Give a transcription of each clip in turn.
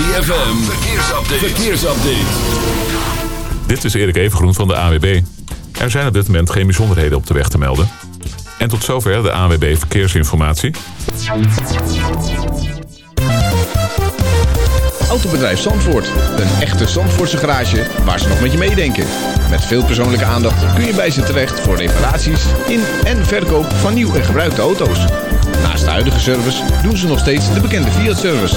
ZFM, verkeersupdate. verkeersupdate. Dit is Erik Evengroen van de AWB. Er zijn op dit moment geen bijzonderheden op de weg te melden. En tot zover de AWB Verkeersinformatie. Autobedrijf Zandvoort. Een echte Zandvoortse garage waar ze nog met je meedenken. Met veel persoonlijke aandacht kun je bij ze terecht voor reparaties in en verkoop van nieuw en gebruikte auto's. Naast de huidige service doen ze nog steeds de bekende Fiat-service.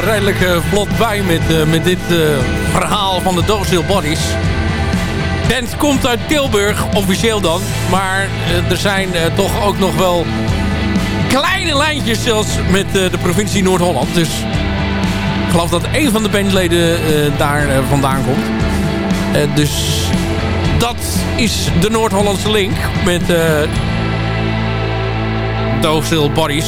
Redelijk uh, vlot bij met, uh, met dit verhaal van de Docile Bodies. band komt uit Tilburg, officieel dan. Maar er zijn toch ook nog wel kleine lijntjes zelfs met de provincie Noord-Holland. Dus ik geloof dat een van de bandleden daar vandaan komt. dus dat is de Noord-Hollandse link met uh, Bodies.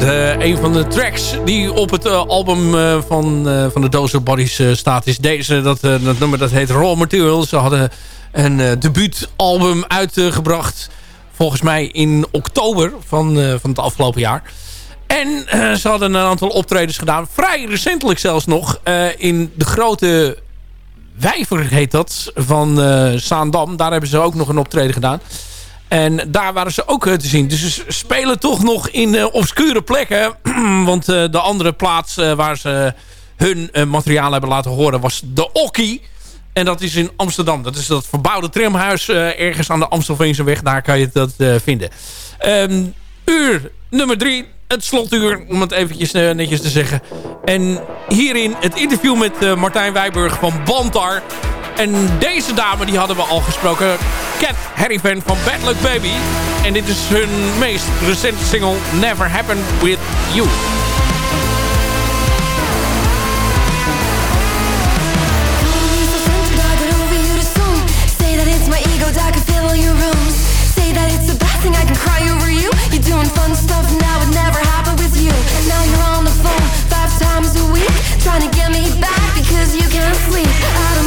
Een van de tracks die op het uh, album uh, van, uh, van de Dozer Bodies staat is deze. Dat, dat nummer dat heet Raw Material. Ze hadden een debuutalbum uitgebracht. Volgens mij in oktober van, van het afgelopen jaar. En ze hadden een aantal optredens gedaan. Vrij recentelijk zelfs nog. in de grote Wijver heet dat. Van Zaandam. Daar hebben ze ook nog een optreden gedaan. En daar waren ze ook te zien. Dus ze spelen toch nog in uh, obscure plekken. Want uh, de andere plaats waar ze hun materiaal hebben laten horen was de Okkie. En dat is in Amsterdam. Dat is dat verbouwde tramhuis ergens aan de Amstelveense weg. Daar kan je dat vinden. Um, uur nummer drie het slotuur, om het eventjes netjes te zeggen. En hierin het interview met Martijn Wijburg van Bantar. En deze dame die hadden we al gesproken. Cat Harryvan van Bad Luck Baby. En dit is hun meest recente single Never Happened With You. Trying to get me back Because you can't sleep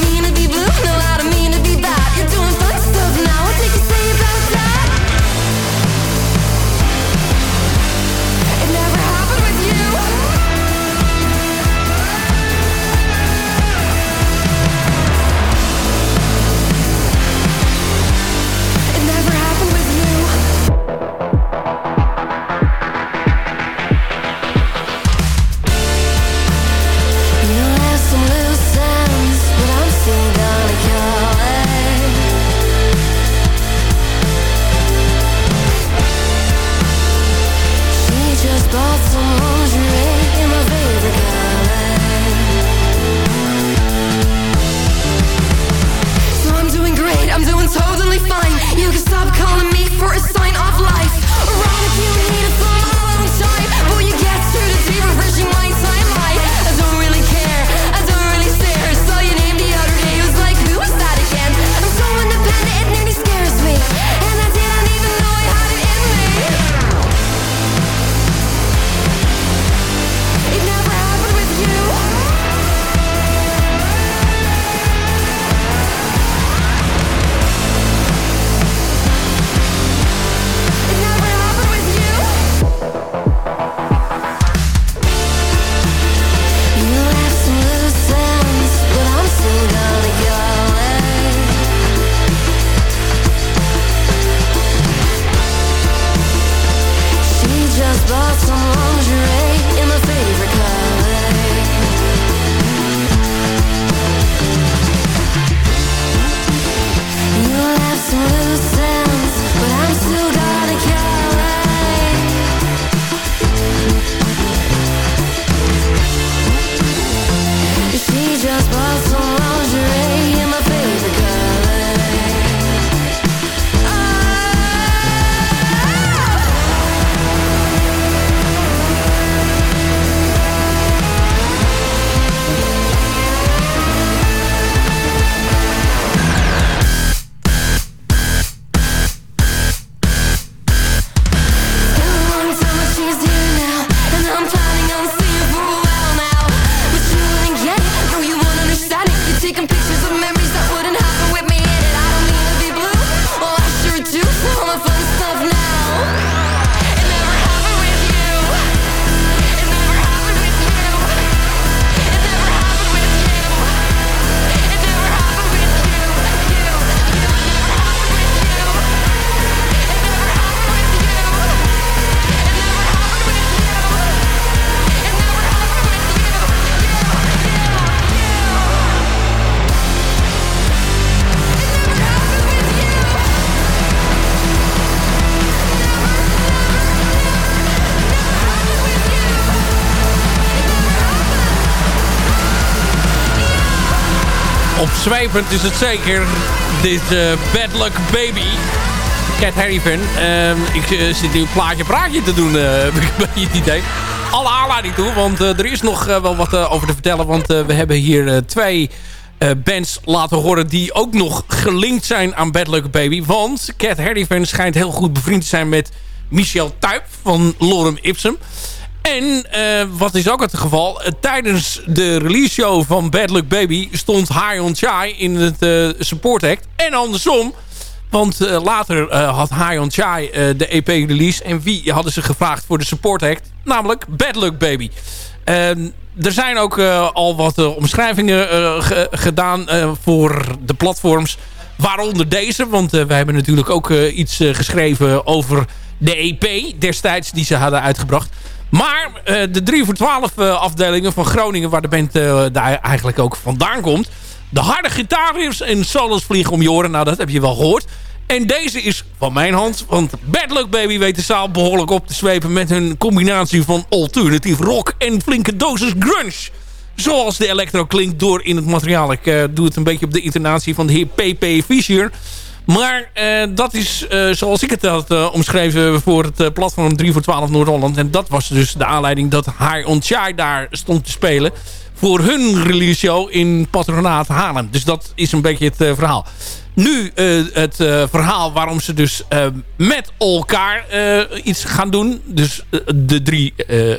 zwepend is het zeker. Dit uh, Bad Luck Baby. Cat Harryvan. Uh, ik uh, zit nu een plaatje praatje te doen, heb ik beetje het idee. Alle aanleiding toe, want er is nog wel wat over te vertellen. Want we hebben hier twee bands laten horen die ook nog gelinkt zijn aan Bad Luck Baby. Want Cat Harryvan schijnt heel goed bevriend te zijn met Michel Tuyp van Lorem Ipsum. En uh, wat is ook het geval? Uh, tijdens de release show van Bad Luck Baby stond High on Chai in het uh, support act. En andersom. Want later had High on Chai de EP release. En wie hadden ze gevraagd voor de support act? Namelijk Bad Luck Baby. Ehm, er zijn ook al wat omschrijvingen gedaan voor de platforms. Waaronder deze. Want wij hebben natuurlijk ook iets geschreven over de EP destijds die ze hadden uitgebracht. Maar uh, de 3 voor 12 uh, eh, afdelingen van Groningen... waar de band uh, daar eigenlijk ook vandaan komt... de harde gitaarriffs en solos vliegen om je oren. Nou, dat heb je wel gehoord. En deze is van mijn hand. Want Bad Luck Baby weet de zaal behoorlijk op te zwepen... met hun combinatie van alternatief rock en flinke dosis grunge. Zoals de electro klinkt door in het materiaal. Ik doe het een beetje op de intonatie van de heer P.P. Fischer... Maar uh, dat is uh, zoals ik het had uh, omschreven voor het platform 3 voor 12 Noord-Holland. En dat was dus de aanleiding dat High on Chai daar stond te spelen. Voor hun release show in Patronaat Haarlem. Dus dat is een beetje het verhaal. Nu het verhaal waarom ze dus met elkaar iets gaan doen. Dus de drie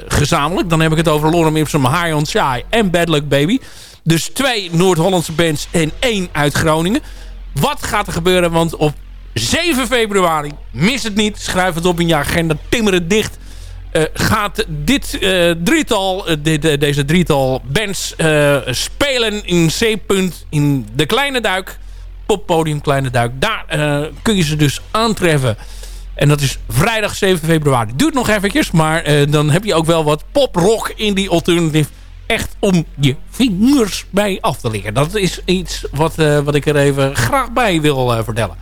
gezamenlijk. Dan heb ik het over Lorem Ipsum, High on Chai en Bad Luck Baby. Dus twee Noord-Hollandse bands en één uit Groningen. Wat gaat er gebeuren? Want op 7 februari, mis het niet, schrijf het op in je agenda, timmer het dicht... Uh, gaat dit uh, drietal, dit, deze drietal bands spelen in C-punt in de Kleine Duik. Poppodium Kleine Duik. Daar kun je ze dus aantreffen. En dat is vrijdag 7 februari. Duurt nog eventjes, maar dan heb je ook wel wat poprock in die alternative echt om je vingers bij af te liggen. Dat is iets wat, uh, wat ik er even graag bij wil uh, vertellen.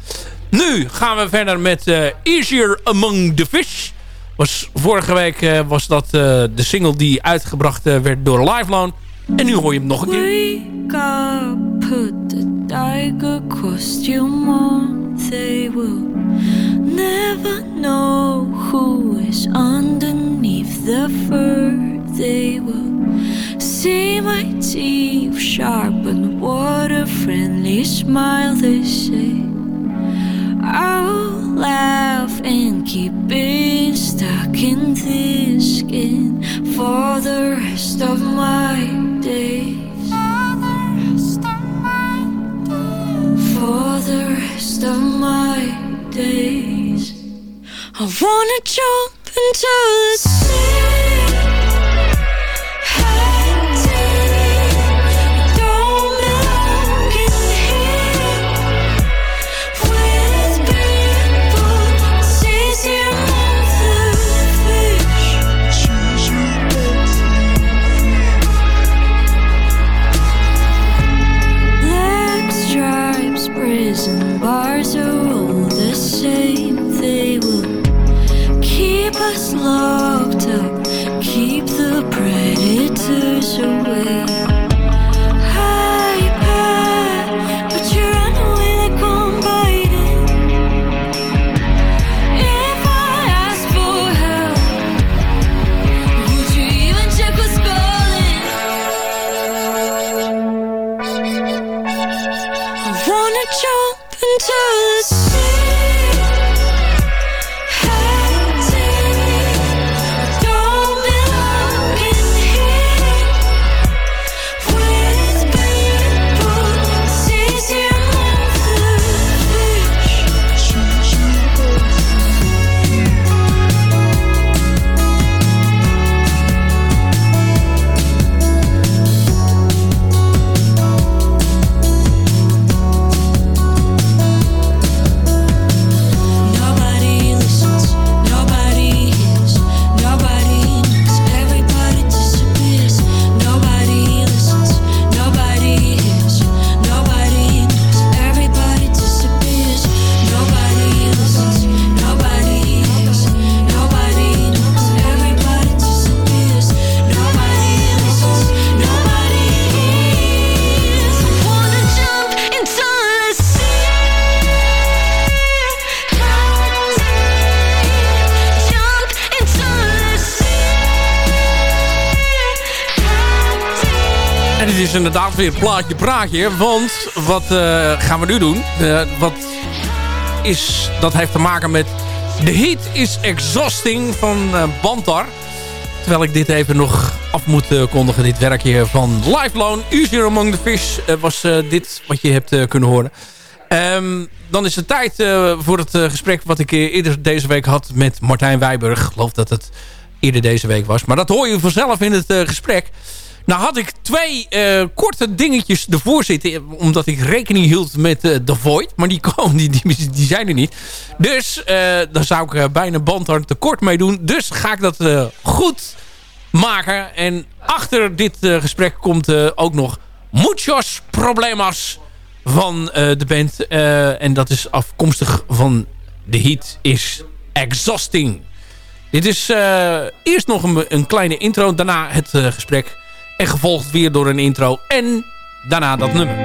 Nu gaan we verder met uh, Easier Among the Fish. Was, vorige week was dat de single die uitgebracht werd door Lifelone. En nu hoor je hem nog een keer. Wake up, put the dagger costume on. They will never know who is underneath the fur. They will see my teeth sharpen what a friendly smile they say I'll laugh and keep being stuck in this skin for the rest of my days. For the rest of my days. I wanna jump into the sea is inderdaad weer plaatje praatje. Want wat gaan we nu doen? wat is, dat heeft te maken met... The Heat is Exhausting van Bantar. Terwijl ik dit even nog af moet kondigen. Dit werkje van Lifelone. Easier Among the Fish was dit wat je hebt kunnen horen. Um, dan is het tijd voor het gesprek wat ik eerder deze week had met Martijn Wijburg. Ik geloof dat het eerder deze week was. Maar dat hoor je vanzelf in het gesprek. Nou had ik twee korte dingetjes ervoor zitten. Omdat ik rekening hield met The Void. Maar die, komen, die, die, zijn er niet. Dus daar zou ik bijna bandhard tekort mee doen. Dus ga ik dat goed maken. En achter dit gesprek komt ook nog Muchos Problemas van de band. En dat is afkomstig van The Heat is Exhausting. Dit is eerst nog een, een, kleine intro. Daarna het gesprek. En gevolgd weer door een intro. En daarna dat nummer.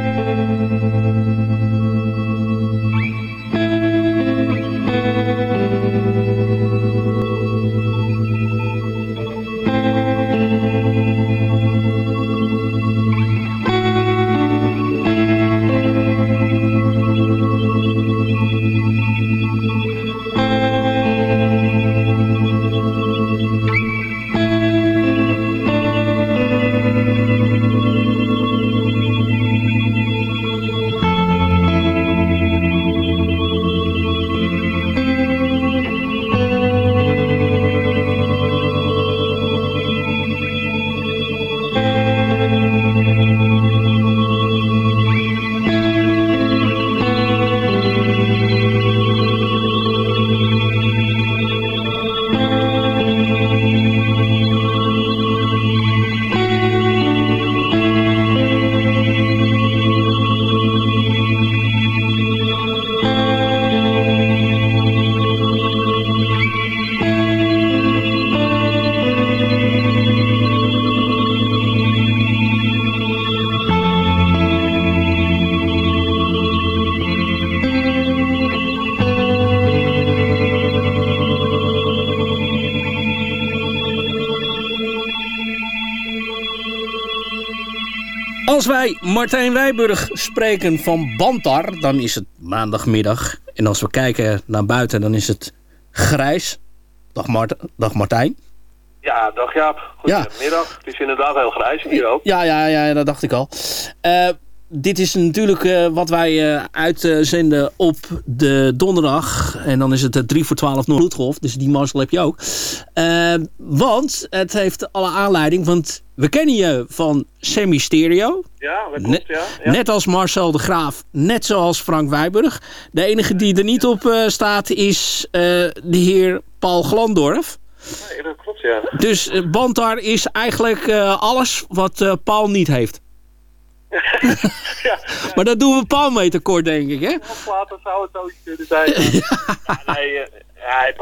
Wij Martijn Wijburg spreken van Bantar, dan is het maandagmiddag. En als we kijken naar buiten, dan is het grijs. Dag, Mart dag Martijn. Ja, dag Jaap. Goedemiddag. Het is inderdaad heel grijs hier ook. Ja, ja, ja dat dacht ik al. Uh, dit is natuurlijk uh, wat wij uh, uitzenden op de donderdag. En dan is het 3 voor 12 Noordgolf. Dus die Marcel heb je ook. Want het heeft alle aanleiding. Want we kennen je van Semi Stereo. Ja, dat klopt, ja. ja. Net als Marcel de Graaf. Net zoals Frank Wijburg. De enige die er niet op staat is de heer Paul Glandorf. Nee, dat klopt, ja. Dus Bantar is eigenlijk alles wat Paul niet heeft. Ja, Maar dat doen we Paul mee tekort, denk ik, hè? Later zou het ook kunnen zijn. ja, nee, uh, ja,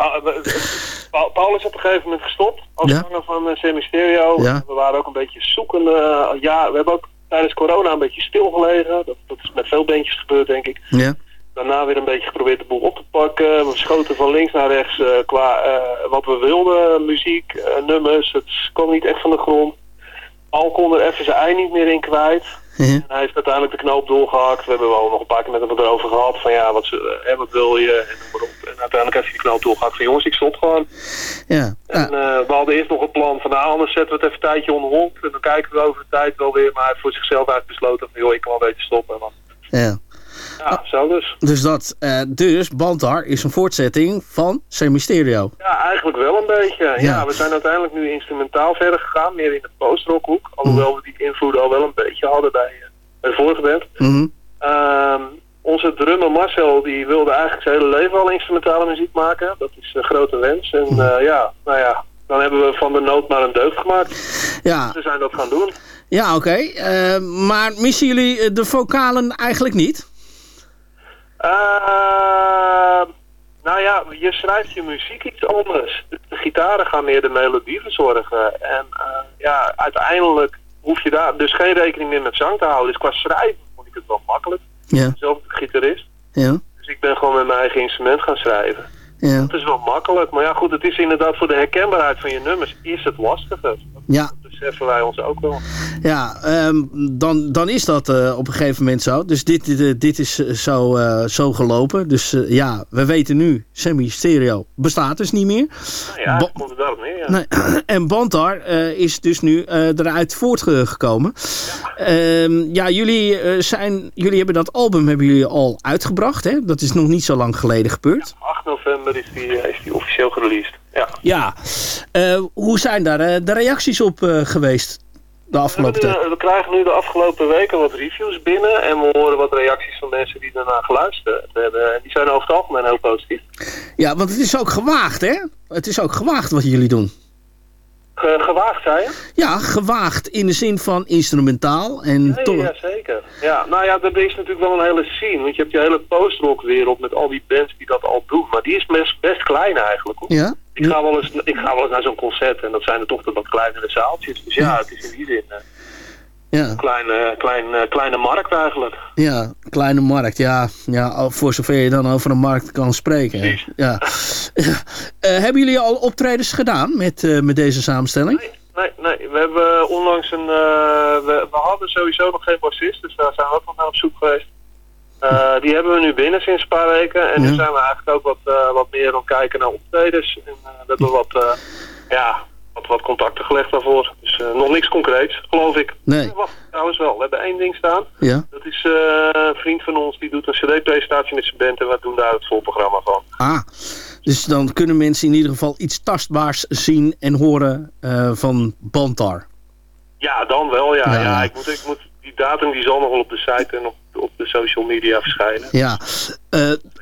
Paul, Paul, is op een gegeven moment gestopt als ja? zanger van uh, Semi Stereo. Ja. We waren ook een beetje zoekende. Uh, ja, we hebben ook tijdens corona een beetje stilgelegen. Dat, dat is met veel bandjes gebeurd, denk ik. Ja. Daarna weer een beetje geprobeerd de boel op te pakken. We schoten van links naar rechts qua wat we wilden. Muziek, nummers. Het kwam niet echt van de grond. Paul kon er even zijn ei niet meer in kwijt. En hij heeft uiteindelijk de knoop doorgehakt. We hebben wel nog een paar keer met hem erover gehad. Van ja, wat, hè, wat wil je? En, noem maar op. en uiteindelijk heeft hij de knoop doorgehakt van jongens, ik stop gewoon. Ja. En uh, we hadden eerst nog een plan van nou, anders zetten we het even een tijdje onder hond. En dan kijken we over de tijd wel weer. Maar hij heeft voor zichzelf uitbesloten van joh, ik kan wel een beetje stoppen. Man. Ja. Ja, zo dus. Dus dat, uh, dus Bantar is een voortzetting van Semisterio. Ja, eigenlijk wel een beetje. Ja. we zijn uiteindelijk nu instrumentaal verder gegaan, meer in de postrockhoek. Alhoewel mm. we die invloeden al wel een beetje hadden bij, uh, bij de vorige band. Mm onze drummer Marcel, die wilde eigenlijk zijn hele leven al instrumentale muziek maken. Dat is een grote wens. En uh, ja, nou ja, dan hebben we van de nood maar een deugd gemaakt. Ja. We zijn dat gaan doen. Ja, oké. Okay. maar missen jullie de vocalen eigenlijk niet? Uh, nou ja, je schrijft je muziek iets anders. De, gitaren gaan meer de melodie verzorgen. En uh, ja, uiteindelijk hoef je daar dus geen rekening meer met zang te houden. Dus qua schrijven vond ik het wel makkelijk. Ja. Zelf gitarist. Ja. Dus ik ben gewoon met mijn eigen instrument gaan schrijven. Ja. Het is wel makkelijk. Maar ja, goed, het is inderdaad voor de herkenbaarheid van je nummers is het lastiger. Ja. Beseffen wij ons ook wel. Ja, ehm, dan, dan is dat eh, op een gegeven moment zo. Dus dit, dit, dit is eh, zo, eh, zo gelopen. Dus eh, ja, we weten nu, semi-stereo bestaat dus niet meer. Nou ja, dat komt er neer, ja. Nee, en Bantar eh, is dus nu eh, eruit voortgekomen. Ehm, ja, jullie, eh, zijn, jullie hebben dat album hebben jullie al uitgebracht. Hè? Dat is nog niet zo lang geleden gebeurd. 8 november is die, eh, is die officieel gereleased. Ja. Ja. Eh, hoe zijn daar eh, de reacties op eh, geweest de afgelopen tijd? we krijgen nu de afgelopen weken wat reviews binnen en we horen wat reacties van mensen die daarna geluisterd hebben. En die zijn over het algemeen heel positief. Ja, want het is ook gewaagd, hè? Het is ook gewaagd wat jullie doen. Ge- gewaagd, zei je? Ja, gewaagd in de zin van instrumentaal en Ja, toch. ja, zeker. Ja, nou ja, er is natuurlijk wel een hele scene. Want je hebt je hele post-rock wereld met al die bands die dat al doen. Maar die is best, best klein eigenlijk. Hoor. Ja? Ik, ga wel eens, ik ga wel eens naar zo'n concert en dat zijn er toch de wat kleinere zaaltjes. Dus ja, het is in die zin eh, Ja, een kleine, klein, eh, kleine markt eigenlijk. ja, kleine markt. Ja, ja, voor zover je dan over een markt kan spreken. Precies. Ja. Eh, hebben jullie al optredens gedaan met, eh, met deze samenstelling? Nee, nee, nee. We hebben onlangs een... we, we hadden sowieso nog geen bassist, dus daar zijn we ook nog naar op zoek geweest. Die hebben we nu binnen sinds een paar weken. En Ja. nu zijn we eigenlijk ook wat, wat meer aan het kijken naar optredens. En we hebben wat, ja, wat, wat contacten gelegd daarvoor. Dus eh, nog niks concreets, geloof ik. Nee. Wacht, trouwens wel. We hebben één ding staan. Ja. Dat is eh, een vriend van ons, die doet een cd-presentatie met zijn band. En we doen daar het volprogramma van. Ah, dus dan kunnen mensen in ieder geval iets tastbaars zien en horen eh, van Bantar. Ja, dan wel, ja. Ja. ja. ik moet, ik moet, die datum die zal nog wel op de site en op, op de social media verschijnen. Ja.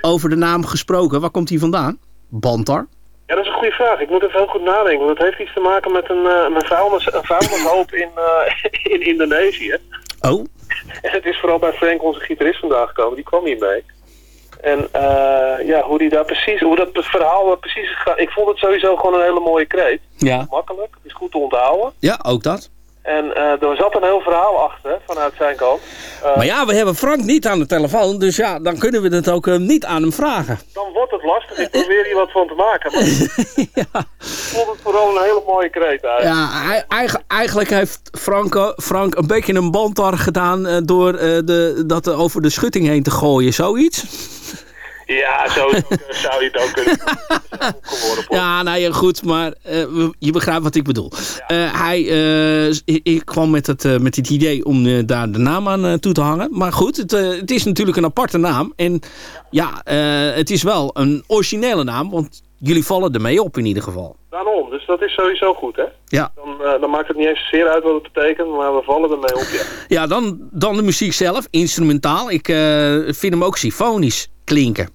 Over de naam gesproken, waar komt hij vandaan? Bantar? Ja, dat is een goede vraag. Ik moet even heel goed nadenken. Want het heeft iets te maken met een, eh, een, vuilnis, een vuilnishoop in, eh, in Indonesië. Oh, En het is vooral bij Frank, onze gitarist, vandaag gekomen. Die kwam hier mee. En eh, ja, hoe, die daar precies, hoe dat verhaal er precies is gegaan. Ik vond het sowieso gewoon een hele mooie kreet. ja. Makkelijk, het is goed te onthouden. Ja, ook dat. En eh, er zat een heel verhaal achter vanuit zijn kant. Eh, Maar ja, we hebben Frank niet aan de telefoon, dus ja, dan kunnen we het ook eh, niet aan hem vragen. Dan wordt het lastig. Ik probeer hier wat van te maken. Maar ja, ik vond het vooral een hele mooie kreet uit. ja hij- eigen- eigenlijk heeft Frank, Frank een beetje een bantar gedaan door de, dat er over de schutting heen te gooien, zoiets. Ja, zo zou je het ook kunnen. Ja, nou ja, goed, maar eh, je begrijpt wat ik bedoel. Eh, hij, eh, ik, kwam met het, met het idee om daar de naam aan toe te hangen. Maar goed, het, het is natuurlijk een aparte naam. En ja, het is wel een originele naam, want jullie vallen ermee op in ieder geval. Daarom, dus dat is sowieso goed, hè? Ja, Dan, eh, dan maakt het niet eens zeer uit wat het betekent, maar we vallen ermee op, ja. ja dan, dan de muziek zelf, instrumentaal. Ik eh, vind hem ook symfonisch klinken.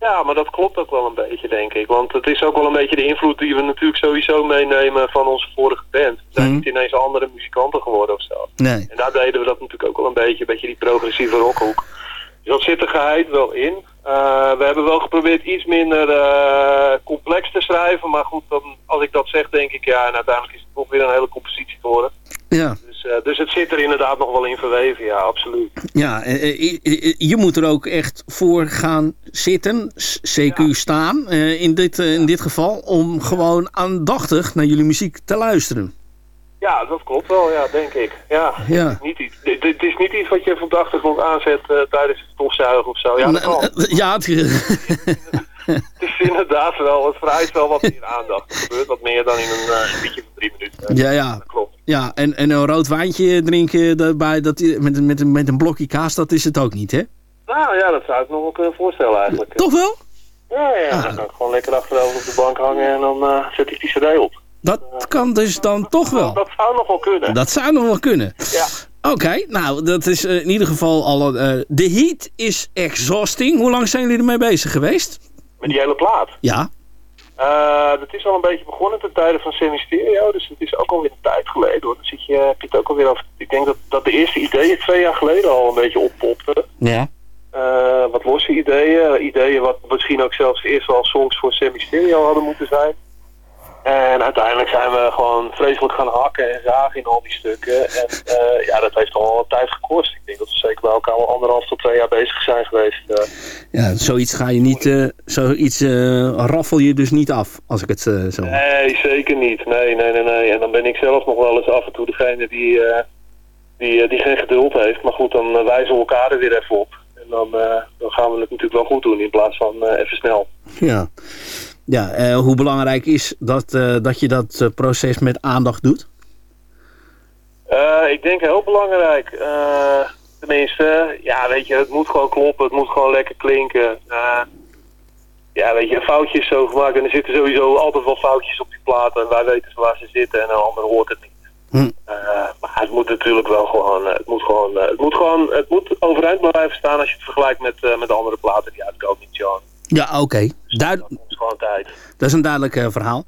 Ja, maar dat klopt ook wel een beetje, denk ik. Want het is ook wel een beetje de invloed die we natuurlijk sowieso meenemen van onze vorige band. We zijn Mhm. niet ineens andere muzikanten geworden of zo. Nee. En daar deden we dat natuurlijk ook wel een beetje, een beetje die progressieve rockhoek. Dus dat zit er geheid wel in. Eh, we hebben wel geprobeerd iets minder eh, complex te schrijven. Maar goed, dan, als ik dat zeg, denk ik ja, en uiteindelijk is het toch weer een hele compositie geworden. Ja, Dus, eh, dus het zit er inderdaad nog wel in verweven, ja, absoluut. ja je moet er ook echt voor gaan zitten, CQ staan, eh, in, dit, in dit geval, om gewoon aandachtig naar jullie muziek te luisteren. Ja, dat klopt wel, ja, denk ik. Ja, Ja. Het, is niet iets, dit, dit is niet iets wat je even op de achtergrond aanzet eh, tijdens het stofzuigen of zo. Ja, dat kan. Ja, het, Het is inderdaad wel, het vereist wel wat meer aandacht. Er gebeurt wat meer dan in een uh, liedje van drie minuten. ja, ja. Dat klopt. ja en, en een rood wijntje drinken daarbij, dat, met, een- met, een- met een blokje kaas, dat is het ook niet, hè? Nou ja, dat zou ik nog wel kunnen voorstellen eigenlijk. Toch wel? Ja, ja, dan kan ik gewoon lekker achterover op de bank hangen en dan eh, zet ik die cd op. Dat kan dus dan toch wel. Dat zou nog wel kunnen. Dat zou nog wel kunnen. Ja. Oké, nou, dat is eh, in ieder geval al... eh, de heat is exhausting. Hoe lang zijn jullie ermee bezig geweest? Met die hele plaat. Ja. Uh, dat is al een beetje begonnen ten tijde van Semi Stereo, dus het is ook alweer een tijd geleden hoor. Dan zit je, heb je het ook alweer over. Ik denk dat, dat de eerste ideeën twee jaar geleden al een beetje oppopten. Ja. Uh, wat losse ideeën, ideeën wat misschien ook zelfs eerst wel songs voor Semi Stereo hadden moeten zijn. En uiteindelijk zijn we gewoon vreselijk gaan hakken en zagen in al die stukken. En uh, ja, dat heeft al wat tijd gekost. Ik denk dat we zeker bij elkaar al anderhalf tot twee jaar bezig zijn geweest. Uh. Ja, zoiets ga je niet, uh, zoiets raffel je dus niet af, als ik het zo... Nee, zeker niet. Nee, nee, nee, nee. En dan ben ik zelf nog wel eens af en toe degene die, die, die geen geduld heeft. Maar goed, dan wijzen we elkaar er weer even op. En dan, dan gaan we het natuurlijk wel goed doen in plaats van even snel. Ja, ja hoe belangrijk is dat, dat je dat proces met aandacht doet? ik denk heel belangrijk. tenminste, ja, weet je, het moet gewoon kloppen. Het moet gewoon lekker klinken ja, weet je, foutjes zo gemaakt. En er zitten sowieso altijd wel foutjes op die platen. En wij weten waar ze zitten en een ander hoort het niet. Hm. Uh, maar het moet natuurlijk wel gewoon, eh, het moet gewoon, het moet gewoon, het moet overeind blijven staan als je het vergelijkt met, met de andere platen die uitkomen in John. Ja, oké. Okay. Dus dat is gewoon tijd. Dat is een duidelijk verhaal.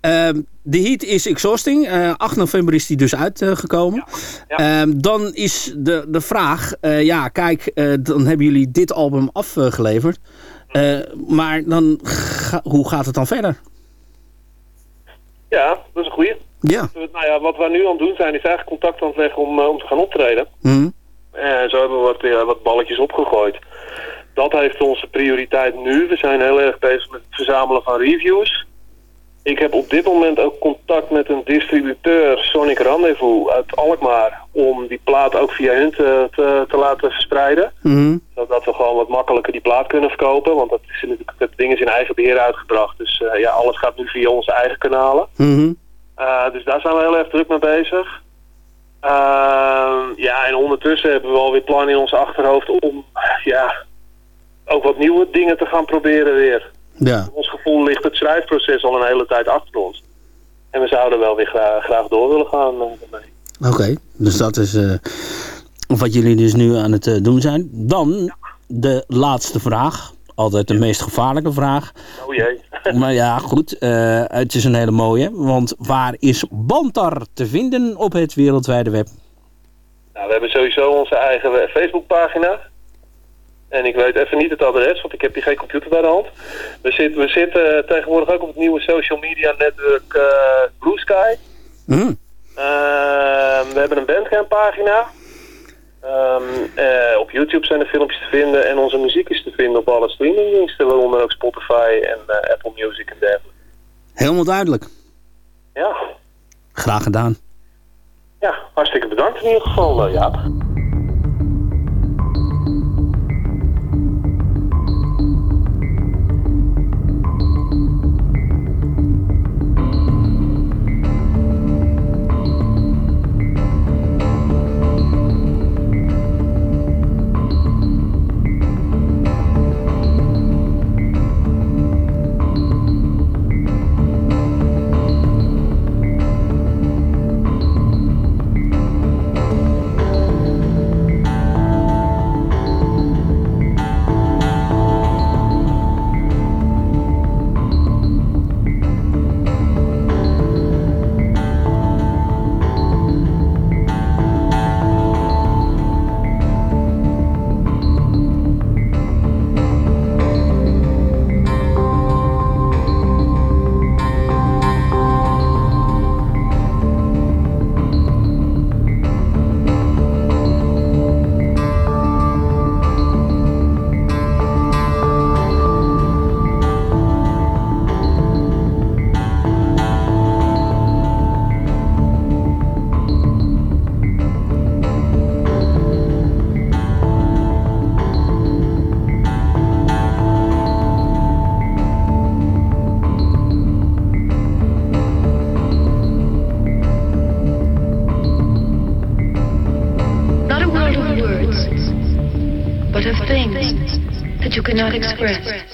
Ehm, de heat is Exhausting. 8 november is die dus uitgekomen. Ja. Ehm, dan is de, de vraag, ja kijk, dan hebben jullie dit album afgeleverd. Uh, maar dan, hoe gaat het dan verder? Ja, dat is een goeie. Ja. Nou ja, wat we nu aan het doen zijn, is eigenlijk contact aan het leggen om, uh, om te gaan optreden. Mm. En zo hebben we wat, uh, wat balletjes opgegooid. Dat heeft onze prioriteit nu. We zijn heel erg bezig met het verzamelen van reviews. Ik heb op dit moment ook contact met een distributeur, Sonic Rendezvous uit Alkmaar, om die plaat ook via hun te, te, te laten verspreiden. Mm Zodat we gewoon wat makkelijker die plaat kunnen verkopen, want dat, is natuurlijk, dat ding is in eigen beheer uitgebracht. Dus uh, ja, alles gaat nu via onze eigen kanalen. Mm uh, dus daar zijn we heel erg druk mee bezig. Uh, ja, en ondertussen hebben we alweer plannen in ons achterhoofd om ja, ook wat nieuwe dingen te gaan proberen weer. Ja. ons gevoel ligt het schrijfproces al een hele tijd achter ons. En we zouden wel weer graag, graag door willen gaan uh, Oké, dus dat is uh, wat jullie dus nu aan het uh, doen zijn. Dan de laatste vraag. Altijd de meest gevaarlijke vraag. Oh jee. maar ja, goed. het is een hele mooie. Want waar is Bantar te vinden op het wereldwijde web? Nou, we hebben sowieso onze eigen Facebookpagina. En ik weet even niet het adres, want ik heb hier geen computer bij de hand. We, zitten, we zitten tegenwoordig ook op het nieuwe social media netwerk uh, Blue Sky. Mm. we hebben een Bandcamp pagina. Um, uh, op YouTube zijn er filmpjes te vinden en onze muziek is te vinden op alle streamingdiensten, waaronder ook Spotify en uh, Apple Music en dergelijke. Helemaal duidelijk. Ja. Graag gedaan. Ja, hartstikke bedankt in ieder geval, Jaap. Express.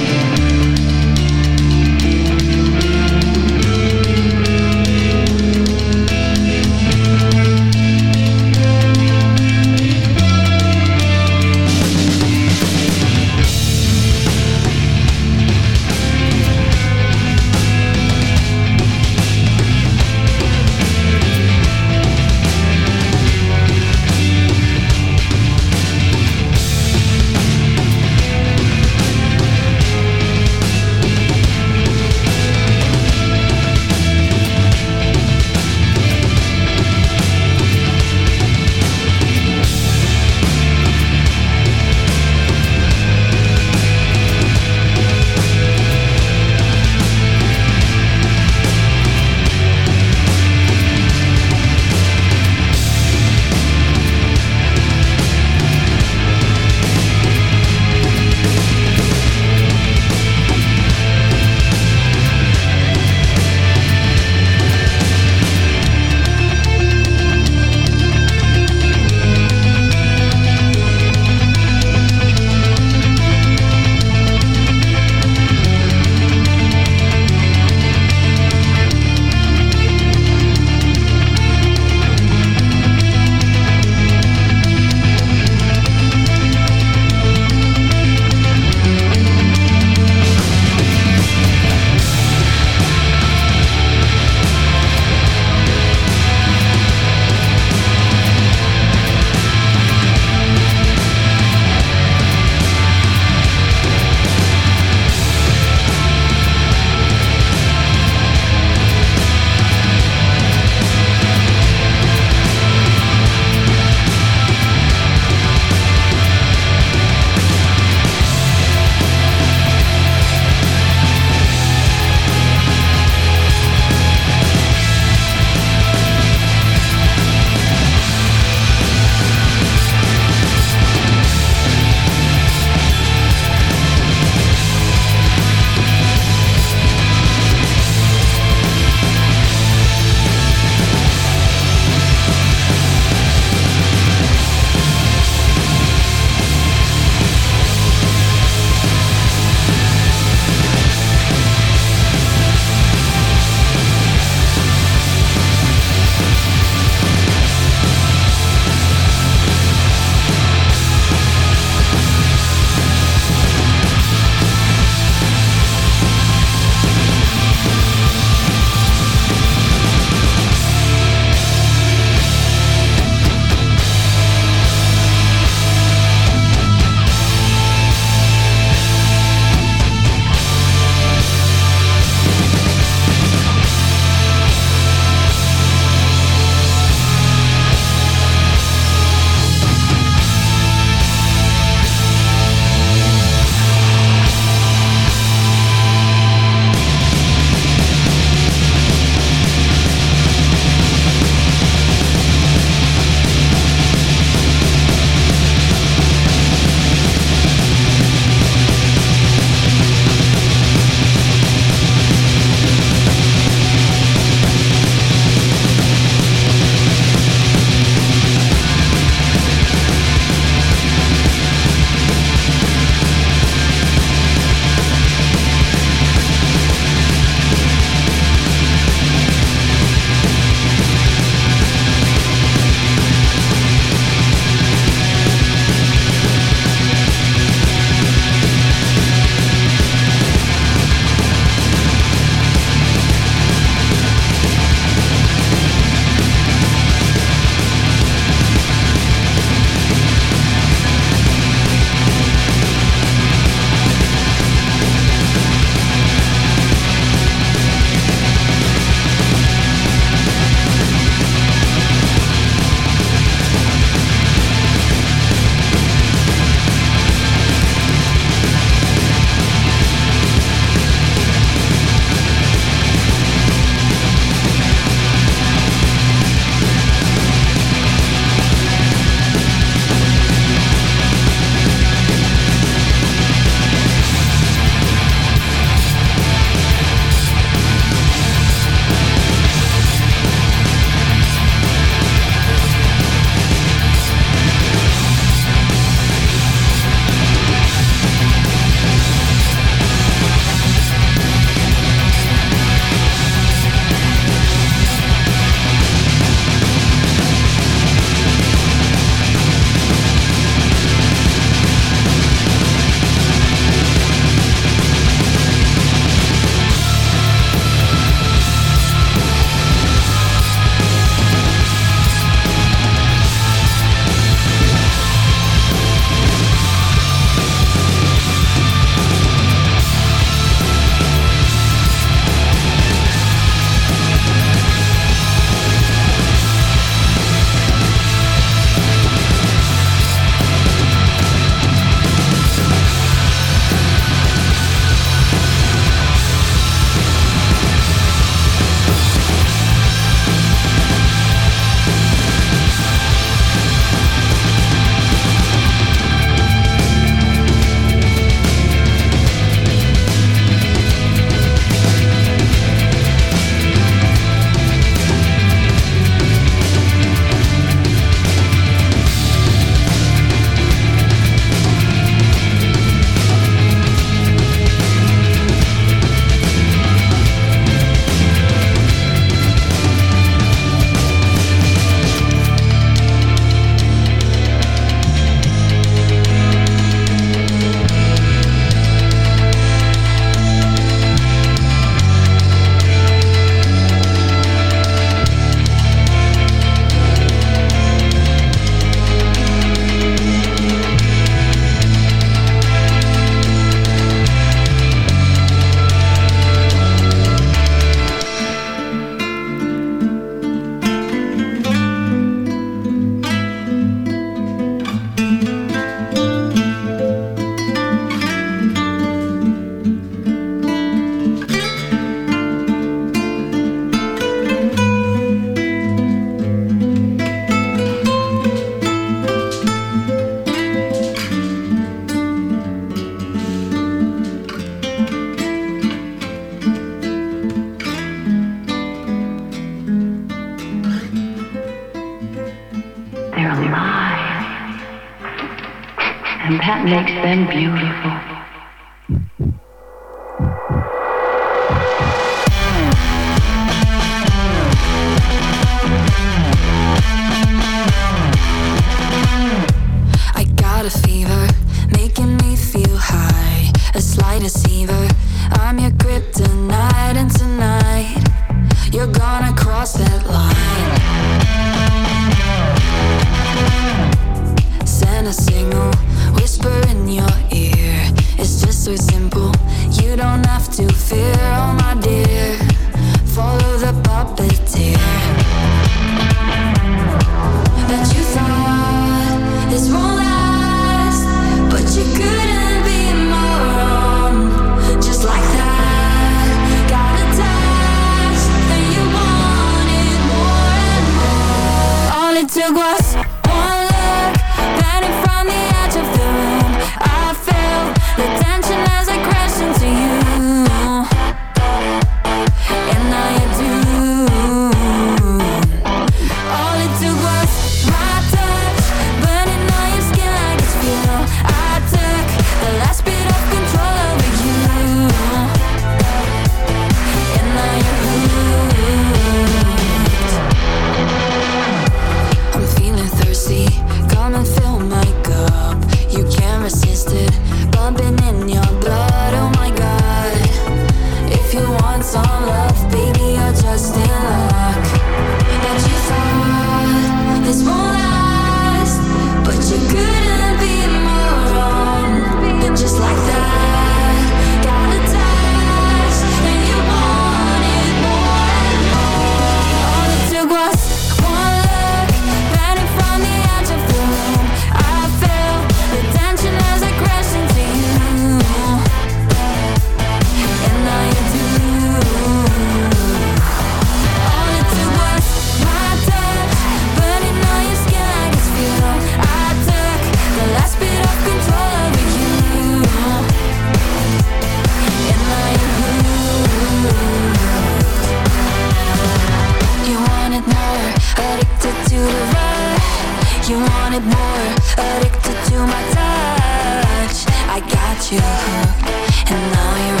Addicted to my touch. I got you hooked, and now you're.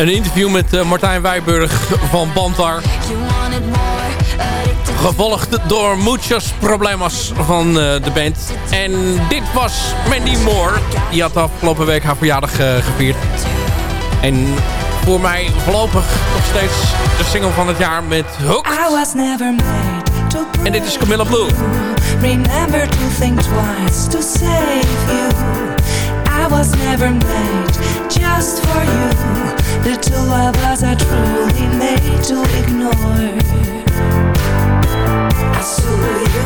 Een interview met eh, Martijn Wijburg van Bantar. Gevolgd door Muchos Problemas van eh, de band. En dit was Mandy Moore. Die had afgelopen week haar verjaardag eh, gevierd. En voor mij voorlopig nog steeds de single van het jaar met Hook. I was never made En dit is Camilla Blue. Remember to think twice to save you. I was never made just for you. The two of us are truly made to ignore. I saw you,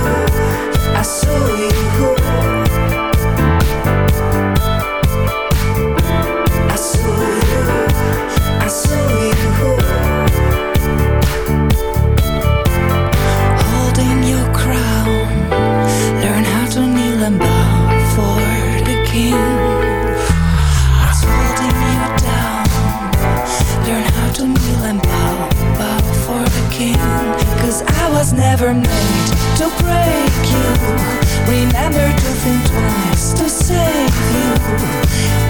I saw you. Never made to break you. Remember to think twice to save you.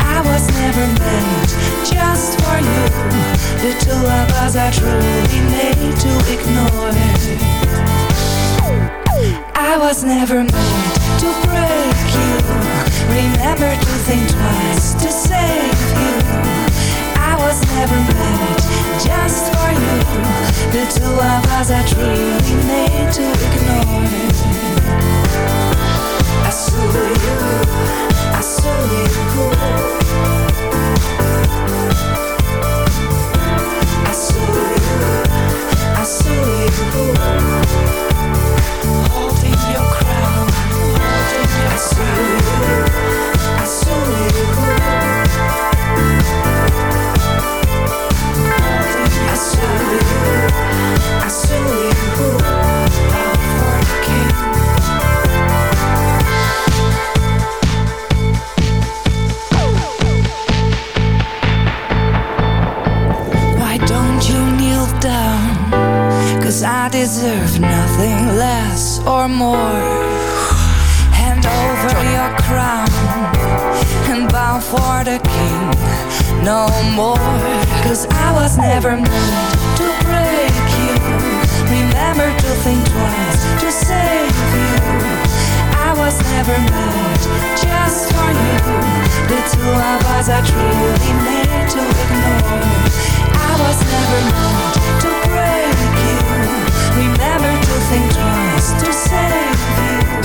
I was never made just for you. The two of us are truly made to ignore. I was never made to break you. Remember to think twice to save you. I was never made just for you. The two of us are truly made to ignore. I saw you, I saw you.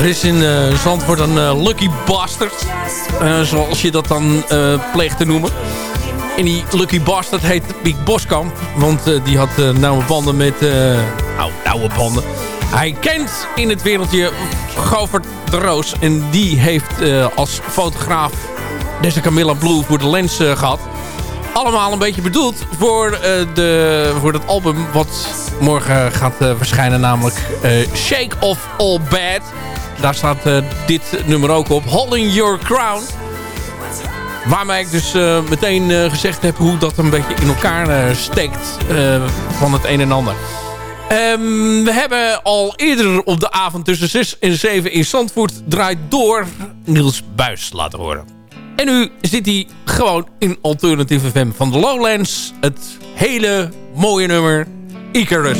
Is in eh, Zandvoort een eh, Lucky Bastard. eh, zoals je dat dan pleegt te noemen. En die Lucky Bastard heet Piek Boskamp. Want die had nauwe banden met... nou, nauwe banden. Hij kent in het wereldje Govert de Roos. En die heeft als fotograaf deze Camilla Blue voor de lens eh, gehad. allemaal een beetje bedoeld voor, de, voor het album wat morgen gaat verschijnen. Namelijk Shake Off All Bad. Daar staat eh, dit nummer ook op. Holding Your Crown. Waarmee ik dus eh, meteen eh, gezegd heb hoe dat een beetje in elkaar steekt van het een en ander. Ehm, we hebben al eerder op de avond tussen 6 en 7 in Zandvoort draait door Niels Buis laten horen. En nu zit hij gewoon in Alternative FM van de Lowlands. Het hele mooie nummer Icarus.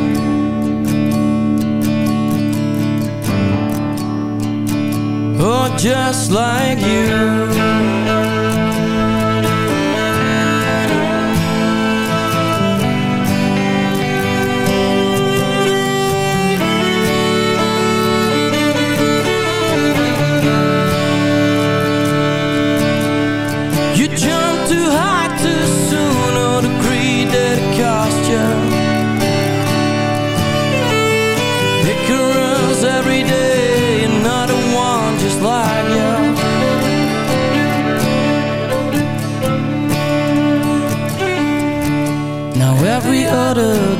Oh, just like you. You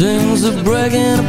Things are breaking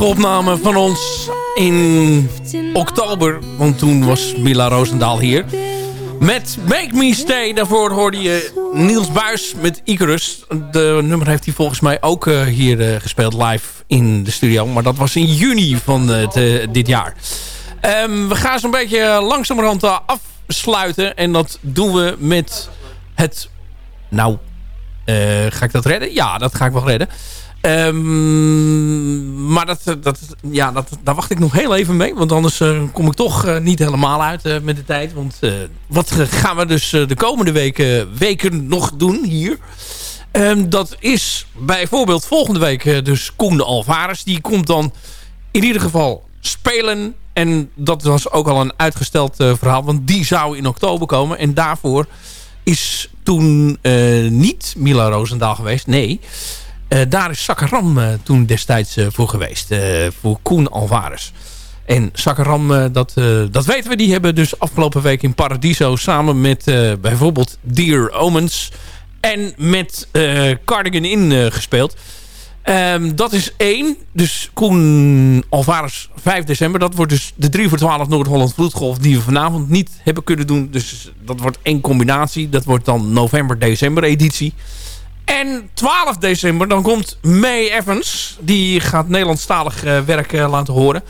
Opname van ons in oktober. Want toen was Mila Roosendaal hier. Met Make Me Stay. Daarvoor hoorde je Niels Buis met Icarus. De nummer heeft hij volgens mij ook eh, hier eh, gespeeld live in de studio. Maar dat was in juni van eh, dit jaar. Ehm, we gaan zo'n beetje langzamerhand afsluiten. En dat doen we met het... Nou, ga ik dat redden? Ja, dat ga ik wel redden. Ehm, maar dat, dat, ja, dat, daar wacht ik nog heel even mee. Want anders eh, kom ik toch eh, niet helemaal uit eh, met de tijd. Want eh, wat gaan we dus eh, de komende weken, weken nog doen hier? Ehm, dat is bijvoorbeeld volgende week eh, dus Koen de Alvarez. Die komt dan in ieder geval spelen. En dat was ook al een uitgesteld eh, verhaal. Want die zou in oktober komen. En daarvoor is toen eh, niet Mila Roosendaal geweest. Nee. Eh, daar is Sakaram eh, toen destijds eh, voor geweest. voor Koen Alvarez. En Sakaram, dat, dat weten we. Die hebben dus afgelopen week in Paradiso... samen met bijvoorbeeld Dear Omens... en met Cardigan In gespeeld. Ehm, dat is één. Dus Koen Alvarez 5 december. Dat wordt dus de 3 voor 12 Noord-Holland Vloedgolf... die we vanavond niet hebben kunnen doen. Dus dat wordt één combinatie. Dat wordt dan november-december editie. En 12 december, dan komt May Evans. Die gaat Nederlandstalig eh, werk eh, laten horen.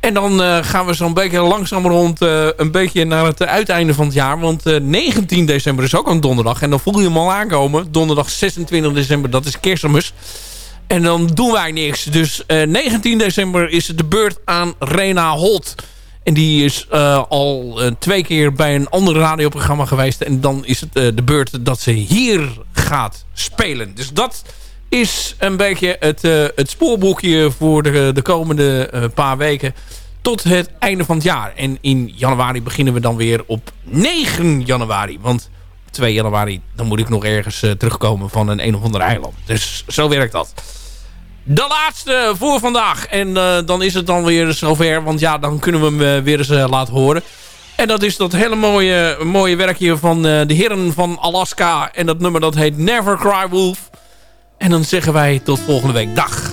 En dan eh, gaan we zo'n beetje langzaam rond een beetje naar het uiteinde van het jaar. Want eh, 19 december is ook een donderdag. En dan voel je hem al aankomen. Donderdag 26 december, dat is kerstmis. En dan doen wij niks. Dus eh, 19 december is de beurt aan Rena Holt. En die is eh, al eh, twee keer bij een ander radioprogramma geweest. En dan is het eh, de beurt dat ze hier gaat spelen. Dus dat is een beetje het, het spoorboekje voor de, de komende paar weken. Tot het einde van het jaar. En in januari beginnen we dan weer op 9 januari. Want op 2 januari dan moet ik nog ergens terugkomen van een een of ander eiland. Dus zo werkt dat. De laatste voor vandaag. En eh, dan is het dan weer zover. Want ja, dan kunnen we hem eh, weer eens eh, laten horen. En dat is dat hele mooie, mooie werkje van de heren van Alaska. En dat nummer dat heet Never Cry Wolf. En dan zeggen wij tot volgende week. Dag.